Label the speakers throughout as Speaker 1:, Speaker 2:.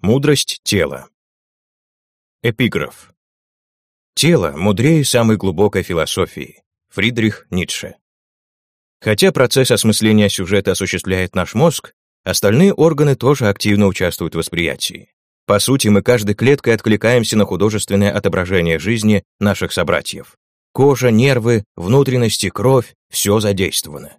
Speaker 1: Мудрость тела. Эпиграф. Тело мудрее самой глубокой философии. Фридрих Ницше. Хотя процесс осмысления сюжета осуществляет наш мозг, остальные органы тоже активно участвуют в восприятии. По сути, мы каждой клеткой откликаемся на художественное отображение жизни наших собратьев. Кожа, нервы, внутренности, кровь — все задействовано.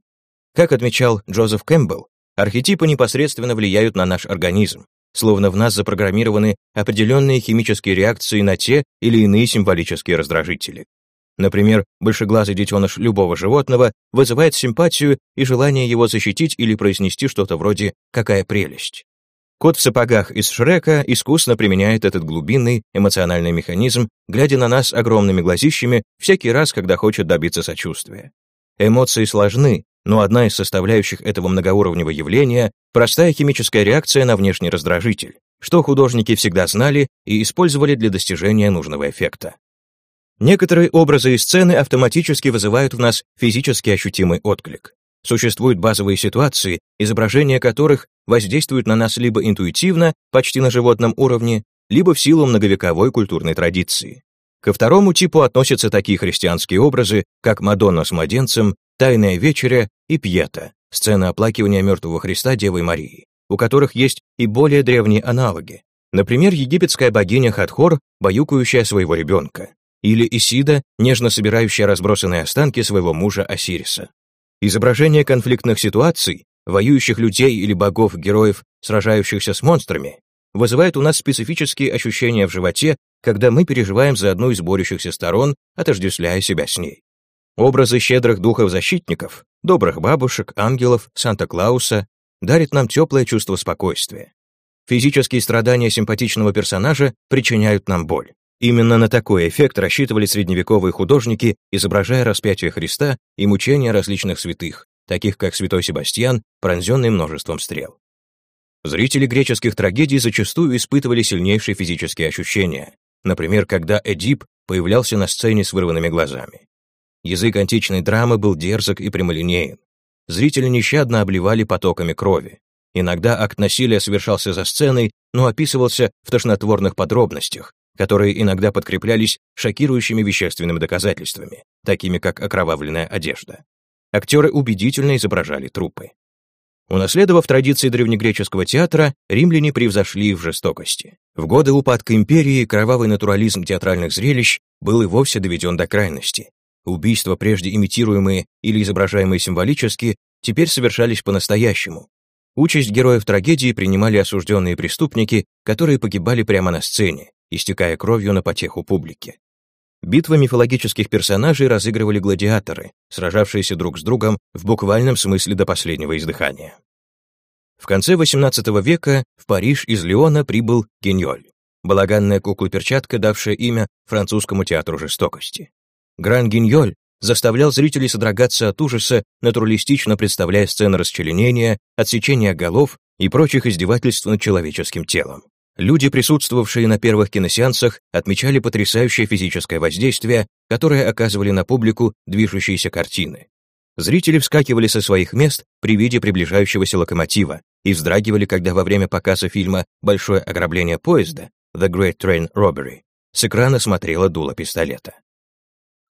Speaker 1: Как отмечал Джозеф Кэмпбелл, архетипы непосредственно влияют на наш организм, словно в нас запрограммированы определенные химические реакции на те или иные символические раздражители. Например, большеглазый детеныш любого животного вызывает симпатию и желание его защитить или произнести что-то вроде «какая прелесть». Кот в сапогах из Шрека искусно применяет этот глубинный эмоциональный механизм, глядя на нас огромными глазищами всякий раз, когда хочет добиться сочувствия. Эмоции сложны, но одна из составляющих этого многоуровневого явления — простая химическая реакция на внешний раздражитель, что художники всегда знали и использовали для достижения нужного эффекта. Некоторые образы и сцены автоматически вызывают в нас физически ощутимый отклик. Существуют базовые ситуации, изображения которых воздействуют на нас либо интуитивно, почти на животном уровне, либо в силу многовековой культурной традиции. Ко второму типу относятся такие христианские образы, как Мадонна с младенцем, Тайная вечеря и Пьета, сцена оплакивания мертвого Христа Девой Марии, у которых есть и более древние аналоги. Например, египетская богиня Хатхор, баюкающая своего ребенка, или Исида, нежно собирающая разбросанные останки своего мужа Осириса. Изображение конфликтных ситуаций, воюющих людей или богов-героев, сражающихся с монстрами, вызывает у нас специфические ощущения в животе, когда мы переживаем за одну из борющихся сторон, отождествляя себя с ней. Образы щедрых духов-защитников, добрых бабушек, ангелов, Санта-Клауса дарят нам теплое чувство спокойствия. Физические страдания симпатичного персонажа причиняют нам боль. Именно на такой эффект рассчитывали средневековые художники, изображая распятие Христа и мучения различных святых, таких как святой Себастьян, пронзенный множеством стрел. Зрители греческих трагедий зачастую испытывали сильнейшие физические ощущения, например, когда Эдип появлялся на сцене с вырванными глазами. Язык античной драмы был дерзок и прямолинеен. Зрители нещадно обливали потоками крови. Иногда акт насилия совершался за сценой, но описывался в тошнотворных подробностях, которые иногда подкреплялись шокирующими вещественными доказательствами, такими как окровавленная одежда. Актеры убедительно изображали трупы. Унаследовав традиции древнегреческого театра, римляне превзошли их в жестокости. В годы упадка империи кровавый натурализм театральных зрелищ был и вовсе доведен до крайности. Убийства, прежде имитируемые или изображаемые символически, теперь совершались по-настоящему. Участь героев трагедии принимали осужденные преступники, которые погибали прямо на сцене, истекая кровью на потеху публики. Битвы мифологических персонажей разыгрывали гладиаторы, сражавшиеся друг с другом в буквальном смысле до последнего издыхания. В конце XVIII века в Париж из Лиона прибыл Геньоль, балаганная кукла-перчатка, давшая имя французскому театру жестокости. Гран-Гиньоль заставлял зрителей содрогаться от ужаса, натуралистично представляя сцены расчленения, отсечения голов и прочих издевательств над человеческим телом. Люди, присутствовавшие на первых киносеансах, отмечали потрясающее физическое воздействие, которое оказывали на публику движущиеся картины. Зрители вскакивали со своих мест при виде приближающегося локомотива и вздрагивали, когда во время показа фильма «Большое ограбление поезда» The Great Train Robbery с экрана смотрела дуло пистолета.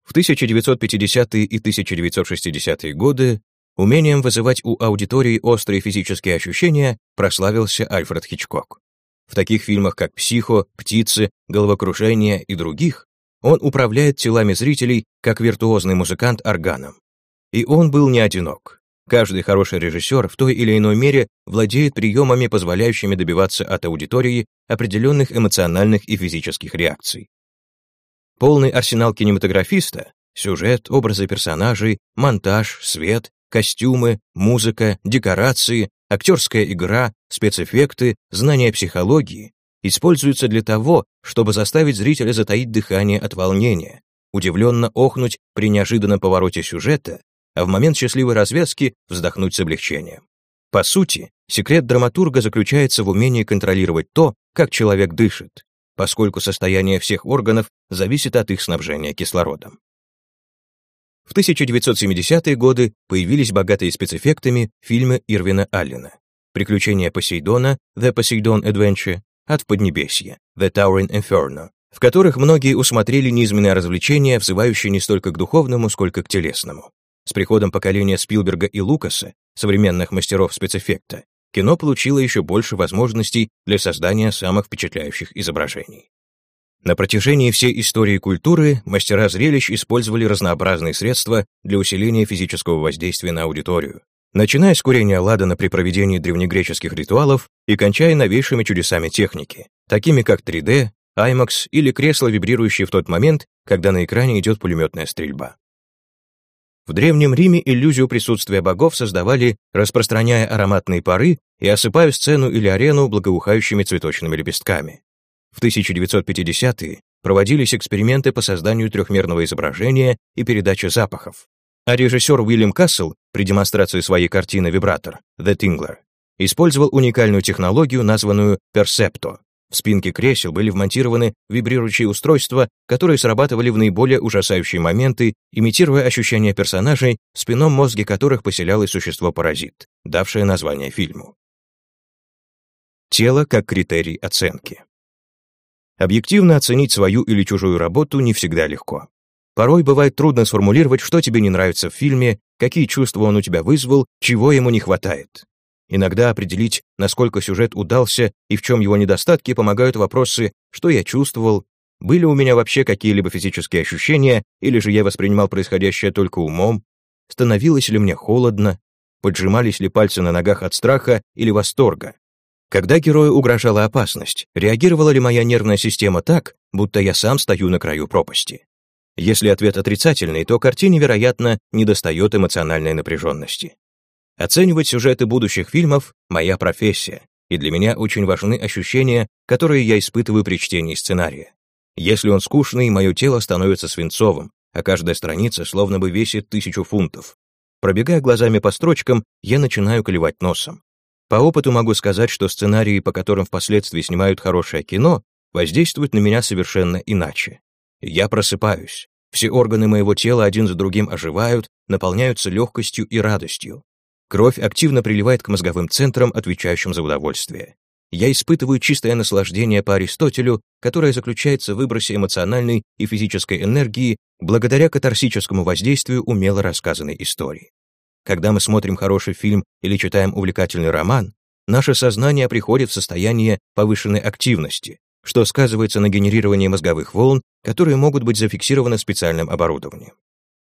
Speaker 1: В 1950-е и 1960-е годы умением вызывать у аудитории острые физические ощущения прославился Альфред Хичкок. В таких фильмах, как «Психо», «Птицы», «Головокружение» и других, он управляет телами зрителей, как виртуозный музыкант органом. И он был не одинок. Каждый хороший режиссер в той или иной мере владеет приемами, позволяющими добиваться от аудитории определенных эмоциональных и физических реакций. Полный арсенал кинематографиста — сюжет, образы персонажей, монтаж, свет, костюмы, музыка, декорации, актерская игра, спецэффекты, знания психологии — используются для того, чтобы заставить зрителя затаить дыхание от волнения, удивленно охнуть при неожиданном повороте сюжета, а в момент счастливой развязки вздохнуть с облегчением. По сути, секрет драматурга заключается в умении контролировать то, как человек дышит, поскольку состояние всех органов зависит от их снабжения кислородом. В 1970-е годы появились богатые спецэффектами фильмы Ирвина Аллена «Приключения Посейдона» The Poseidon Adventure, от Поднебесья, The Towering Inferno, в которых многие усмотрели низменное развлечение, взывающее не столько к духовному, сколько к телесному. С приходом поколения Спилберга и Лукаса, современных мастеров спецэффекта, кино получило еще больше возможностей для создания самых впечатляющих изображений. На протяжении всей истории культуры мастера зрелищ использовали разнообразные средства для усиления физического воздействия на аудиторию, начиная с курения ладана при проведении древнегреческих ритуалов и кончая новейшими чудесами техники, такими как 3D, IMAX или кресло, вибрирующее в тот момент, когда на экране идет пулеметная стрельба. В Древнем Риме иллюзию присутствия богов создавали, распространяя ароматные пары и осыпая сцену или арену благоухающими цветочными лепестками. В 1950-е проводились эксперименты по созданию трехмерного изображения и передаче запахов. А режиссер Уильям Кассел при демонстрации своей картины «Вибратор» «The Tingler» использовал уникальную технологию, названную «Percepto», в спинке кресел были вмонтированы вибрирующие устройства, которые срабатывали в наиболее ужасающие моменты, имитируя ощущения персонажей, в спинном мозге которых поселялось существо-паразит, давшее название фильму. Тело как критерий оценки. Объективно оценить свою или чужую работу не всегда легко. Порой бывает трудно сформулировать, что тебе не нравится в фильме, какие чувства он у тебя вызвал, чего ему не хватает. Иногда определить, насколько сюжет удался и в чем его недостатки, помогают вопросы «что я чувствовал?», «были у меня вообще какие-либо физические ощущения, или же я воспринимал происходящее только умом?», «становилось ли мне холодно?», «поджимались ли пальцы на ногах от страха или восторга?». Когда герою угрожала опасность, реагировала ли моя нервная система так, будто я сам стою на краю пропасти? Если ответ отрицательный, то картине, вероятно, недостает эмоциональной напряженности. Оценивать сюжеты будущих фильмов — моя профессия, и для меня очень важны ощущения, которые я испытываю при чтении сценария. Если он скучный, мое тело становится свинцовым, а каждая страница словно бы весит тысячу фунтов. Пробегая глазами по строчкам, я начинаю клевать носом. По опыту могу сказать, что сценарии, по которым впоследствии снимают хорошее кино, воздействуют на меня совершенно иначе. Я просыпаюсь. Все органы моего тела один за другим оживают, наполняются легкостью и радостью. Кровь активно приливает к мозговым центрам, отвечающим за удовольствие. Я испытываю чистое наслаждение по Аристотелю, которое заключается в выбросе эмоциональной и физической энергии благодаря катарсическому воздействию умело рассказанной истории. Когда мы смотрим хороший фильм или читаем увлекательный роман, наше сознание приходит в состояние повышенной активности, что сказывается на генерировании мозговых волн, которые могут быть зафиксированы специальным оборудованием.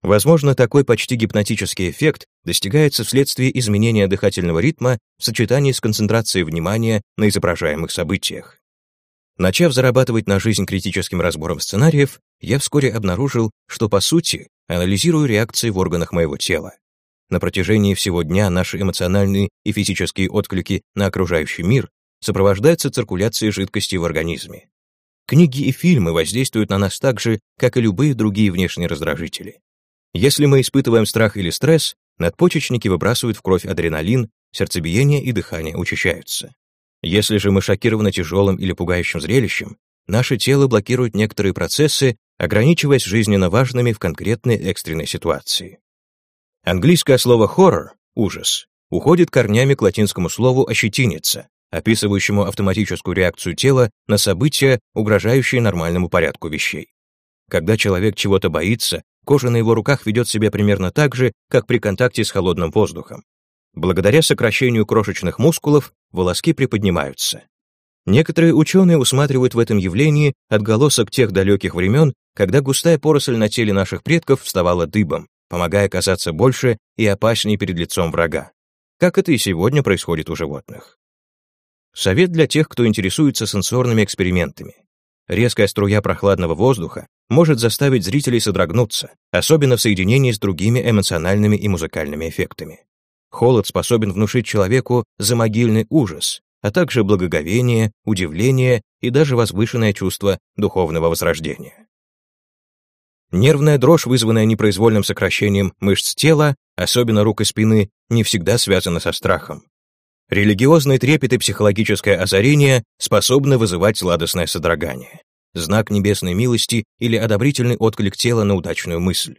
Speaker 1: Возможно, такой почти гипнотический эффект достигается вследствие изменения дыхательного ритма в сочетании с концентрацией внимания на изображаемых событиях. Начав зарабатывать на жизнь критическим разбором сценариев, я вскоре обнаружил, что, по сути, анализирую реакции в органах моего тела. На протяжении всего дня наши эмоциональные и физические отклики на окружающий мир сопровождаются циркуляцией жидкости в организме. Книги и фильмы воздействуют на нас так же, как и любые другие внешние раздражители. Если мы испытываем страх или стресс, надпочечники выбрасывают в кровь адреналин, сердцебиение и дыхание учащаются. Если же мы шокированы тяжелым или пугающим зрелищем, наше тело блокирует некоторые процессы, ограничиваясь жизненно важными в конкретной экстренной ситуации. Английское слово «horror» — «ужас» уходит корнями к латинскому слову «ощетиниться», описывающему автоматическую реакцию тела на события, угрожающие нормальному порядку вещей. Когда человек чего-то боится, Кожа на его руках ведет себя примерно так же, как при контакте с холодным воздухом. Благодаря сокращению крошечных мускулов волоски приподнимаются. Некоторые ученые усматривают в этом явлении отголосок тех далеких времен, когда густая поросль на теле наших предков вставала дыбом, помогая казаться больше и опаснее перед лицом врага. Как это и сегодня происходит у животных. Совет для тех, кто интересуется сенсорными экспериментами. Резкая струя прохладного воздуха может заставить зрителей содрогнуться, особенно в соединении с другими эмоциональными и музыкальными эффектами. Холод способен внушить человеку замогильный ужас, а также благоговение, удивление и даже возвышенное чувство духовного возрождения. Нервная дрожь, вызванная непроизвольным сокращением мышц тела, особенно рук и спины, не всегда связана со страхом. Религиозный трепет и психологическое озарение способны вызывать сладостное содрогание, знак небесной милости или одобрительный отклик тела на удачную мысль.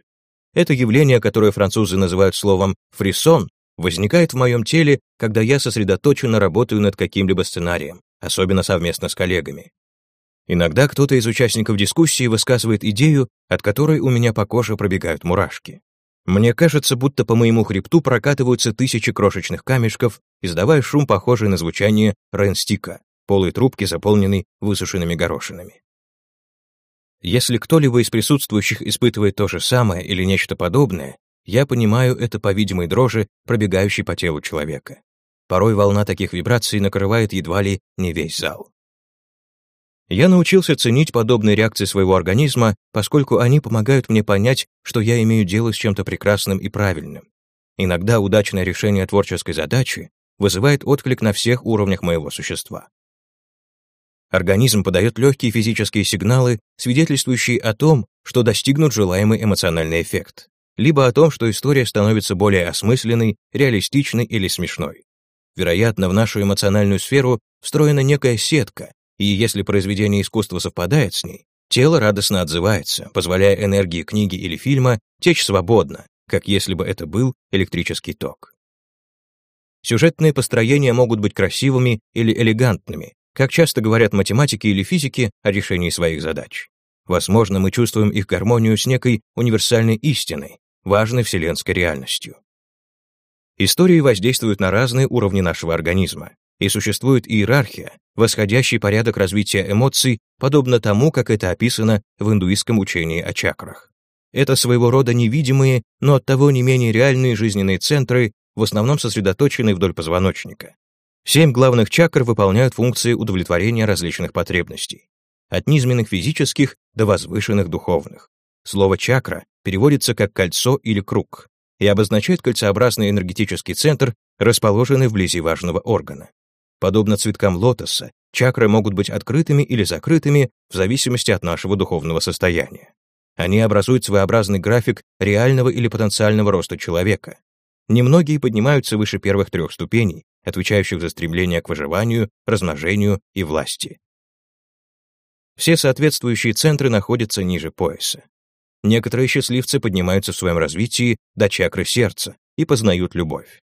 Speaker 1: Это явление, которое французы называют словом «фрисон», возникает в моем теле, когда я сосредоточенно работаю над каким-либо сценарием, особенно совместно с коллегами. Иногда кто-то из участников дискуссии высказывает идею, от которой у меня по коже пробегают мурашки. Мне кажется, будто по моему хребту прокатываются тысячи крошечных камешков, издавая шум, похожий на звучание ренстика, полой трубки, заполненной высушенными горошинами. Если кто-либо из присутствующих испытывает то же самое или нечто подобное, я понимаю это по видимой дрожи, пробегающей по телу человека. Порой волна таких вибраций накрывает едва ли не весь зал. Я научился ценить подобные реакции своего организма, поскольку они помогают мне понять, что я имею дело с чем-то прекрасным и правильным. Иногда удачное решение творческой задачи вызывает отклик на всех уровнях моего существа. Организм подает легкие физические сигналы, свидетельствующие о том, что достигнут желаемый эмоциональный эффект, либо о том, что история становится более осмысленной, реалистичной или смешной. Вероятно, в нашу эмоциональную сферу встроена некая сетка, и если произведение искусства совпадает с ней, тело радостно отзывается, позволяя энергии книги или фильма течь свободно, как если бы это был электрический ток. Сюжетные построения могут быть красивыми или элегантными, как часто говорят математики или физики о решении своих задач. Возможно, мы чувствуем их гармонию с некой универсальной истиной, важной вселенской реальностью. Истории воздействуют на разные уровни нашего организма, и существует иерархия, восходящий порядок развития эмоций, подобно тому, как это описано в индуистском учении о чакрах. Это своего рода невидимые, но оттого не менее реальные жизненные центры, в основном сосредоточенные вдоль позвоночника. Семь главных чакр выполняют функции удовлетворения различных потребностей, от низменных физических до возвышенных духовных. Слово «чакра» переводится как «кольцо» или «круг» и обозначает кольцеобразный энергетический центр, расположенный вблизи важного органа. Подобно цветкам лотоса, чакры могут быть открытыми или закрытыми в зависимости от нашего духовного состояния. Они образуют своеобразный график реального или потенциального роста человека. Немногие поднимаются выше первых трех ступеней, отвечающих за стремление к выживанию, размножению и власти. Все соответствующие центры находятся ниже пояса. Некоторые счастливцы поднимаются в своем развитии до чакры сердца и познают любовь.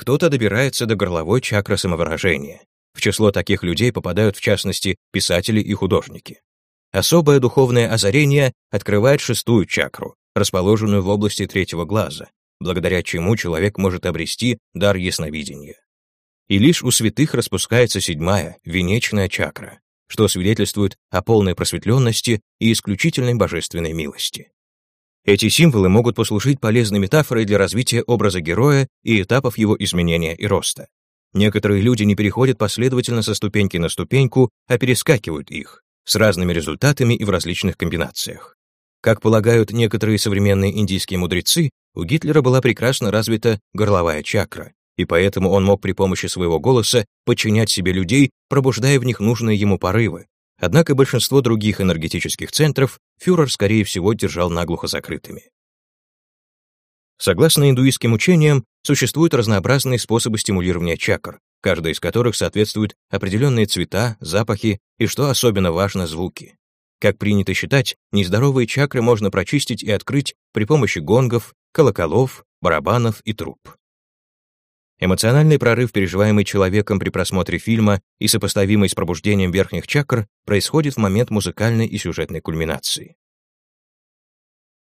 Speaker 1: Кто-то добирается до горловой чакры самовыражения. В число таких людей попадают, в частности, писатели и художники. Особое духовное озарение открывает шестую чакру, расположенную в области третьего глаза, благодаря чему человек может обрести дар ясновидения. И лишь у святых распускается седьмая, венечная чакра, что свидетельствует о полной просветленности и исключительной божественной милости. Эти символы могут послужить полезной метафорой для развития образа героя и этапов его изменения и роста. Некоторые люди не переходят последовательно со ступеньки на ступеньку, а перескакивают их, с разными результатами и в различных комбинациях. Как полагают некоторые современные индийские мудрецы, у Гитлера была прекрасно развита горловая чакра, и поэтому он мог при помощи своего голоса подчинять себе людей, пробуждая в них нужные ему порывы, Однако большинство других энергетических центров фюрер, скорее всего, держал наглухо закрытыми. Согласно индуистским учениям, существуют разнообразные способы стимулирования чакр, каждый из которых соответствует определенные цвета, запахи и, что особенно важно, звуки. Как принято считать, нездоровые чакры можно прочистить и открыть при помощи гонгов, колоколов, барабанов и труб. Эмоциональный прорыв, переживаемый человеком при просмотре фильма и сопоставимый с пробуждением верхних чакр, происходит в момент музыкальной и сюжетной кульминации.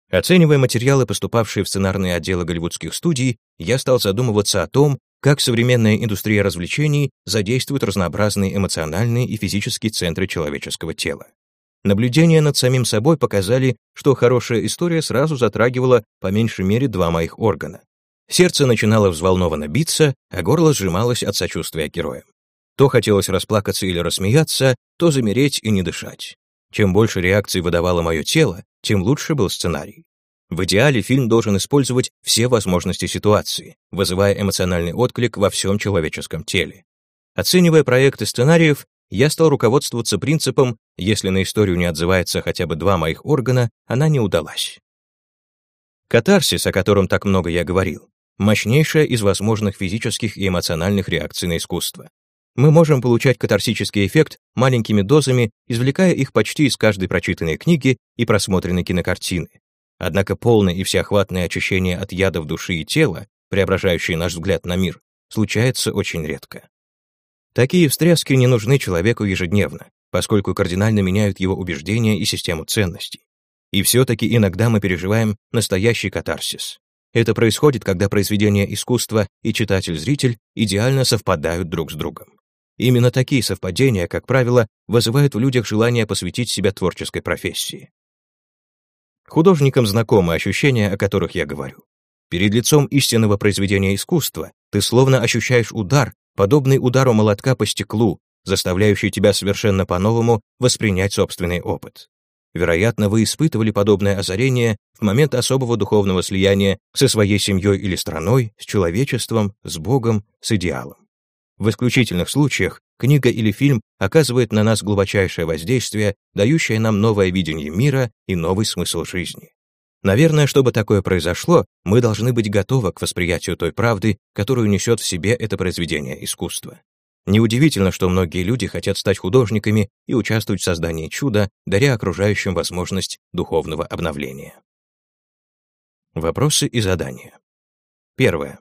Speaker 1: Оценивая материалы, поступавшие в сценарные отделы голливудских студий, я стал задумываться о том, как современная индустрия развлечений задействует разнообразные эмоциональные и физические центры человеческого тела. Наблюдения над самим собой показали, что хорошая история сразу затрагивала по меньшей мере два моих органа Сердце начинало взволнованно биться, а горло сжималось от сочувствия героям. То хотелось расплакаться или рассмеяться, то замереть и не дышать. Чем больше реакций выдавало мое тело, тем лучше был сценарий. В идеале фильм должен использовать все возможности ситуации, вызывая эмоциональный отклик во всем человеческом теле. Оценивая проекты сценариев, я стал руководствоваться принципом «если на историю не отзывается хотя бы два моих органа, она не удалась». Катарсис, о котором так много я говорил, мощнейшая из возможных физических и эмоциональных реакций на искусство. Мы можем получать катарсический эффект маленькими дозами, извлекая их почти из каждой прочитанной книги и просмотренной кинокартины. Однако полное и всеохватное очищение от ядов души и тела, преображающее наш взгляд на мир, случается очень редко. Такие встряски не нужны человеку ежедневно, поскольку кардинально меняют его убеждения и систему ценностей. И все-таки иногда мы переживаем настоящий катарсис. Это происходит, когда произведение искусства и читатель-зритель идеально совпадают друг с другом. Именно такие совпадения, как правило, вызывают в людях желание посвятить себя творческой профессии. Художникам знакомы ощущения, о которых я говорю. Перед лицом истинного произведения искусства ты словно ощущаешь удар, подобный удару молотка по стеклу, заставляющий тебя совершенно по-новому воспринять собственный опыт. Вероятно, вы испытывали подобное озарение в момент особого духовного слияния со своей семьей или страной, с человечеством, с Богом, с идеалом. В исключительных случаях книга или фильм оказывает на нас глубочайшее воздействие, дающее нам новое видение мира и новый смысл жизни. Наверное, чтобы такое произошло, мы должны быть готовы к восприятию той правды, которую несет в себе это произведение искусства. Неудивительно, что многие люди хотят стать художниками и участвовать в создании чуда, даря окружающим возможность духовного обновления. Вопросы и задания. Первое.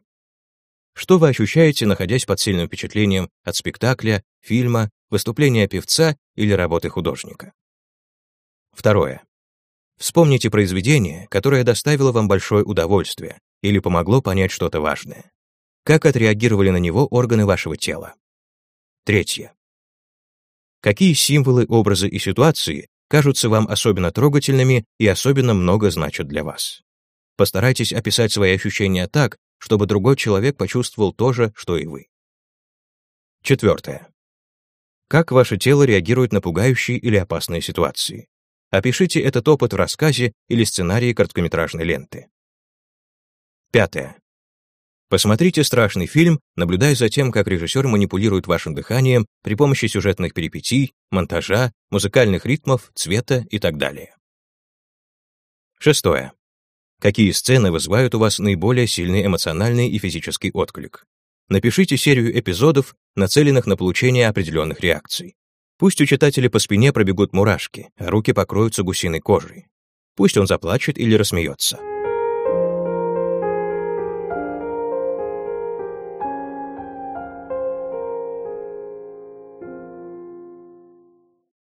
Speaker 1: Что вы ощущаете, находясь под сильным впечатлением от спектакля, фильма, выступления певца или работы художника? Второе. Вспомните произведение, которое доставило вам большое удовольствие или помогло понять что-то важное. Как отреагировали на него органы вашего тела? Третье. Какие символы, образы и ситуации кажутся вам особенно трогательными и особенно много значат для вас? Постарайтесь описать свои ощущения так, чтобы другой человек почувствовал то же, что и вы. Четвертое. Как ваше тело реагирует на пугающие или опасные ситуации? Опишите этот опыт в рассказе или сценарии короткометражной ленты. Пятое. Посмотрите страшный фильм, наблюдая за тем, как режиссер манипулирует вашим дыханием при помощи сюжетных перипетий, монтажа, музыкальных ритмов, цвета и так далее. Шестое. Какие сцены вызывают у вас наиболее сильный эмоциональный и физический отклик? Напишите серию эпизодов, нацеленных на получение определенных реакций. Пусть у читателя по спине пробегут мурашки, а руки покроются гусиной кожей. Пусть он заплачет или рассмеется.